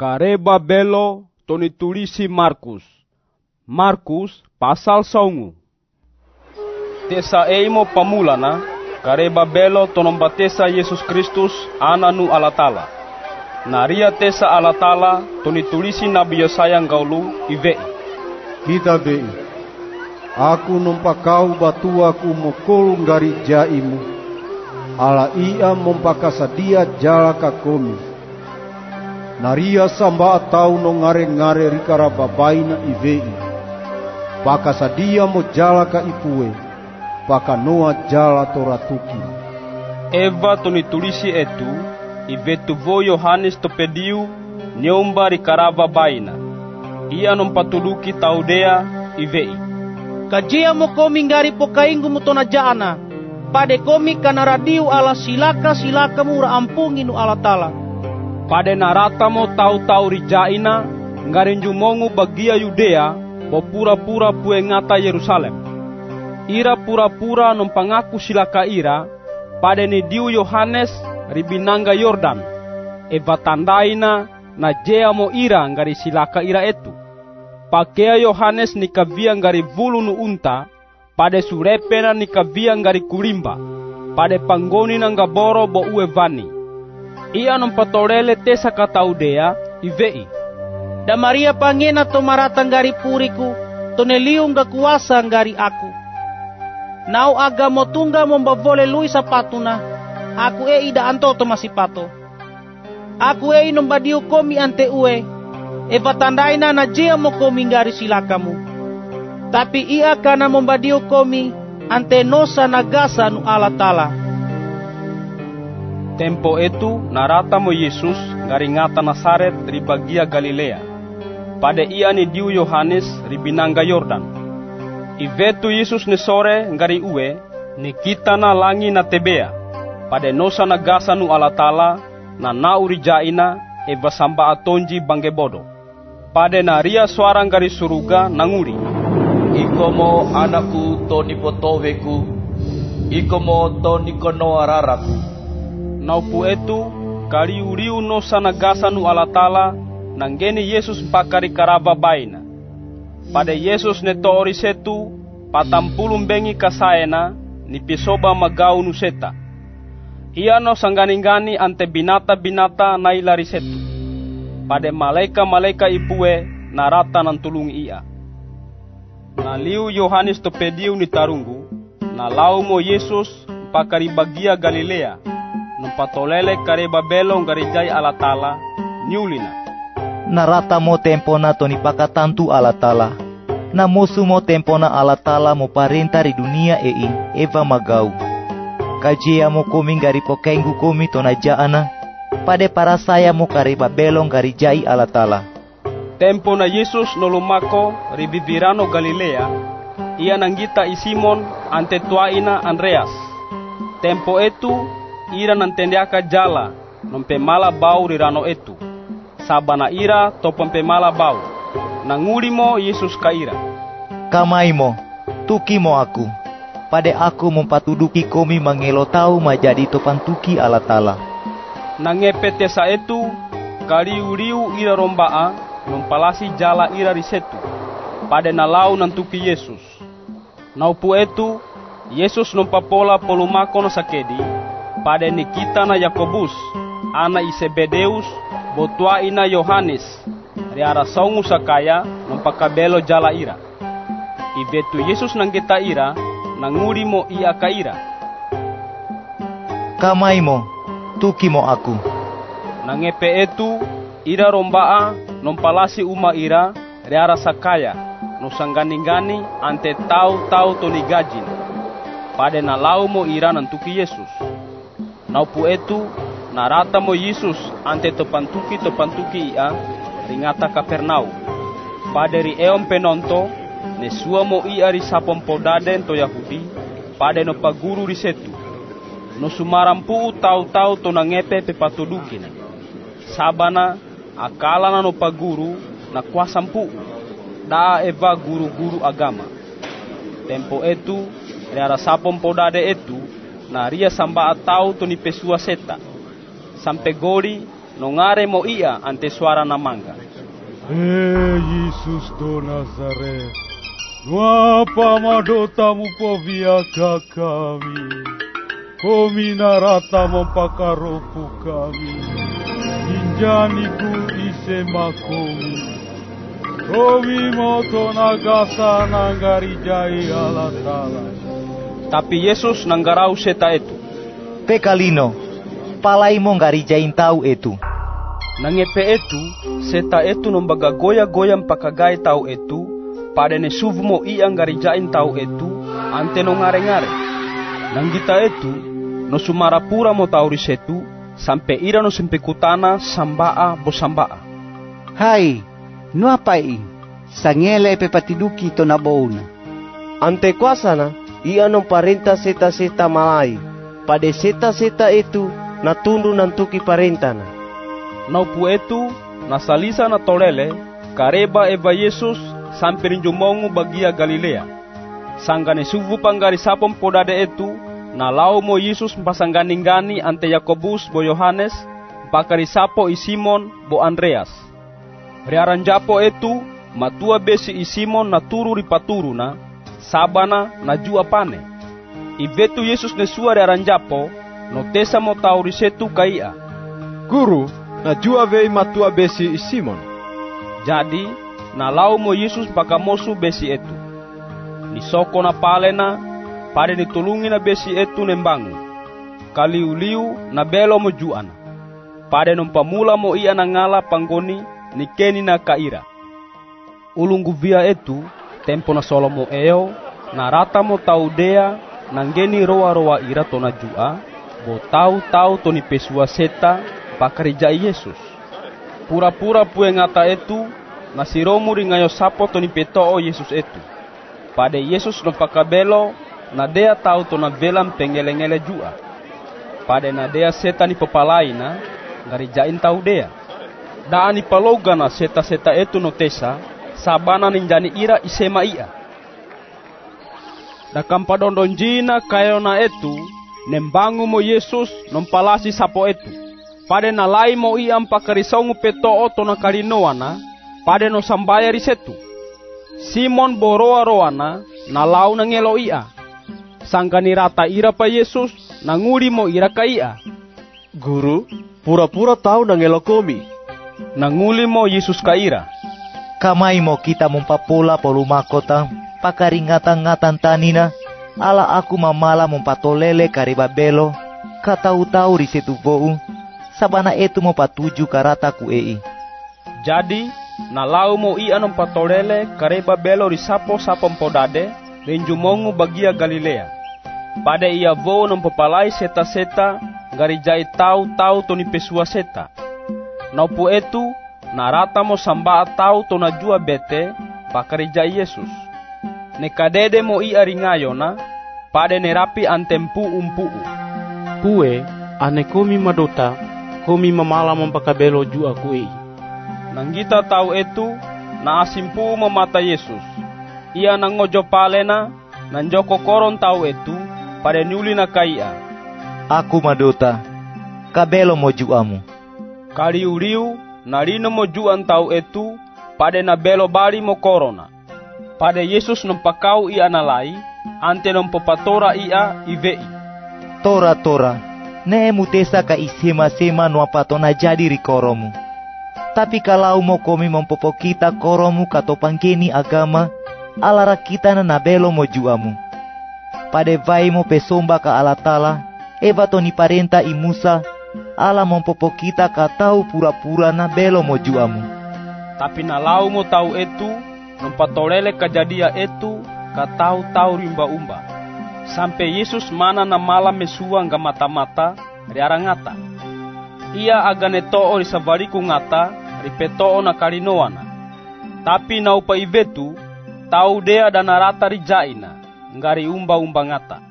Kareba belo toni tulisi Markus. Markus pasal songu. Tesa eimo pamulana kareba belo tonomba tesa Yesus Kristus ananu alatala. Naria tesa alatala toni tulisi Nabi Yesaya gaulu ivei. Kita bei. Aku kau batuaku mokol gari jaimu. Ala ia mompakasadia jala Naria samba atau no ngare-ngare rikara babaina ivei. Pakasadia mo jala ka ipue. Paka noa jala toratuki. Eva toni tulisi etu, ivetu vo Yohanes topediu, nyomba rikarava baina. Ia nompatuluki taudea ivei. Kajia mo komi ngari pokaingu mutona jana. Pade komi kana radiu ala silaka silaka mura ampungi nu ala tala. Pade narata mo tau-tau rijaina ngarinju mongu bagia Yudea bo pura-pura pue ngata Yerusalem. Ira pura-pura nompangaku silaka ira pada ni diu Yohanes ribinanga Yordan. Eva tandaina na jea mo ira ngari silaka ira etu. Pakea Yohanes nikavia ngari vulu nu unta, pada surepena nikavia ngari kulimba, pada panggoni nanga boro bo uwe vani. Ia nompatorele tesa kataudea ivei. Da Maria pangena to ngari puriku, to neliung ga kuasa ngari aku. Nau aga mo tungga mo mbavole lui sapatuna, aku e ida anto to masipato. Aku e nombadiu komi ante ue, e patandaina na jia mo komi ngari silakamu. Tapi ia kana mombadiu komi ante nosa nagasa nu ala tala. Tempo itu narata mo Yesus ngaringata Nasaret dari bagia Galilea. Pada ia ni diu Yohanes ribinangga Yordan. Ivetu Yesus ni sore ngari uwe ni kita na langi na tebea. Pada nosa nagasa nu ala tala na nauri jaina e basamba atonji bangge bodo. Pada naria suara ngari suruga nanguri. Iko mo anakku to nipotoweku. Iko mo to araraku. Naupu etu kali uriu nosa nagasa nu ala nangeni Yesus pakari karaba baina. Pada Yesus ne setu patampulum bengi kasaena ni pisoba magau nu seta. Ia no sanggani-gani ante binata-binata na ilari setu. Pada malaika-malaika ipue narata nan tulung ia. Na liu Yohanes to pediu ni tarunggu, na mo Yesus pakari bagia Galilea, numpatolele kare babelo ngarijai alatala, niulina. narata mo tempo na to ni pakatantu ala tala. Na musu mo tempo na ala tala mo parenta di dunia ei eva magau. Kajia mo komi gari pokengu komi to na jaana. Pade para saya mo kari babelong gari jai ala tala. Tempo na Yesus no lumako ribivirano Galilea, ia nanggita i Simon ante tuaina Andreas. Tempo etu ira nantendeaka jala nompemala bau rirano etu. Sabana ira to pempemala bau. Nanguri mo Yesus ka ira. Kamai mo, tuki mo aku. Pade aku mempatuduki komi mangelo tau majadi topan tuki ala tala. Nangepete sa etu kaliu-liu ira rombaa nompalasi jala ira risetu. Pada nalau nantuki Yesus. Naupu etu Yesus nompapola polumako no sakedi pada nikita na Yakobus ana Isebedeus botua ina Yohanes riara saungu sakaya nompakabelo jala ira. Ibetu Yesus nang kita ira nanguri mo ia ka ira. Kamai mo, tuki mo aku. Nangepe etu ira rombaa nompalasi uma ira riara sakaya no sanggani-gani ante tau-tau toni gajin. Pada nalau mo ira nantuki Yesus. Naupu etu narata mo Yesus ante topantuki topantuki ia ringata Kapernau. Pada ri eom penonto ne sua mo ia ri sapom podaden to Yahudi pada no paguru ri setu. No sumarampu tau-tau to nangepe pe patudukin. Sabana akala na no paguru na kuasampu da eva guru-guru agama. Tempo etu Reara sapom podade etu na ria samba atau to ni pesua seta. Sampai gori nongare mo ia ante suara namanga. Eh Yesus do Nazaret, nuapa madotamu poviaka kami, komi narata mempakaropu kami, injaniku ise makomi, komi moto nagasa nangari jai alatala. Tapi Yesus nanggarau seta itu. Pekalino, palai mo ngarijain tau itu. Nangepe itu, seta itu nombaga goya-goya pakagai tau itu, pada ne suvu mo iya ngarijain tau itu, ante no ngare-ngare. Nanggita itu, no sumara pura mo tau risetu, sampai ira no sempekutana sambaa bo sambaa. Hai, no apai? Sangele pe patiduki to na bouna. Ante kuasana, ia non seta-seta malai. Pada seta-seta itu, na tundu nantuki parentana. Naupu itu, nasalisa na tolele, kareba eva Yesus sampai rinjumongu bagia Galilea. Sanggane suvu panggari sapom podade itu, na lau mo Yesus mpasanggani-gani ante Yakobus bo Yohanes, pakari sapo i bo Andreas. Riaran japo itu, matua besi i Simon na turu ripaturu na, sabana na jua pane. Ivetu Yesus ne sua riaran japo, no tesa mo tau risetu kaia. Guru, na jua vei matua besi i Simon. Jadi, na lau mo Yesus bakamosu besi itu. Ni soko na palena, pade ni tulungi na besi itu nembangu. Kaliu-liu na belo mo juana. Pade pamula mo ia na ngala panggoni ni keni na kaira. Ulungu via itu, tempo na solomo eo, na rata mo tau dea, nanggeni roa-roa ira tona jua, bo tau-tau toni pesua seta, pakarija Yesus. Pura-pura pue ngata itu, na siromu ringayo sapo toni petoo Yesus itu. Pada Yesus no pakabelo, na dea tau tona velam pengelengele jua. Pada na dea seta ni popalai na, ngarijain tau dea. Daan ni paloga na seta-seta itu no tesa, sabana ninjani ira isema ia. Da kampadondon jina kayo na itu, nembangu mo Yesus nompalasi sapo itu. Pade na lai mo ia mpakarisongu peto oto na kalinoana, pade no sambaya risetu. Simon boroa roana na lau na ngelo ia. Sangkani rata ira pa Yesus nanguri mo ira ka ia. Guru, pura-pura tahu na ngelokomi. Nanguli mo Yesus ka ira. Kamay mo kita mumpapola polo makota, pakaringatan-ngatan tanina, ala aku mamala mumpatolele kariba belo, katau-tau risetu vou, sabana etu mo patuju karata ku ei. Jadi, na lau mo ia non patolele kareba belo risapo sapom podade, renjumongu bagia Galilea. Pada ia vou non popalai seta-seta, garijai tau-tau toni pesua seta. Naupu etu, narata mo samba tau tona jua bete, pakarija Yesus. Nekadede mo ia ringayona, pada nerapi antempu umpuu. Pue, ane komi madota, komi mamala mempakabelo jua kuei. Nanggita tau etu, na asimpu memata Yesus. Ia nangojo palena, nanjoko koron tau etu, pada nyuli na kaia. Aku madota, kabelo mo juamu. Kaliu-liu, narino mo juan tau etu, pada na belo bali mo korona. Pada Yesus nempakau ia nalai, ante nempopatora ia ivei. Tora tora, ne mutesa ka isema-sema no patona jadi rikoromu. Tapi kalau mo komi mempopo kita koromu kato pangkeni agama, alara kita na nabelo mo juamu. Pade vai mo pesomba ka alatala, eva toni parenta i Musa, ala mempopo kita katau pura-pura na belo mo juamu. Tapi nalau mo tau etu, nempatolele kajadia etu, katau tau rimba-umba. Sampai Yesus mana na malam mesua nga mata-mata, riara ngata. Ia agane to'o ri sabariku ngata, ripeto'o na kalinoana. Tapi naupa ivetu, tau dea dan narata rijaina, ngari umba-umba ngata.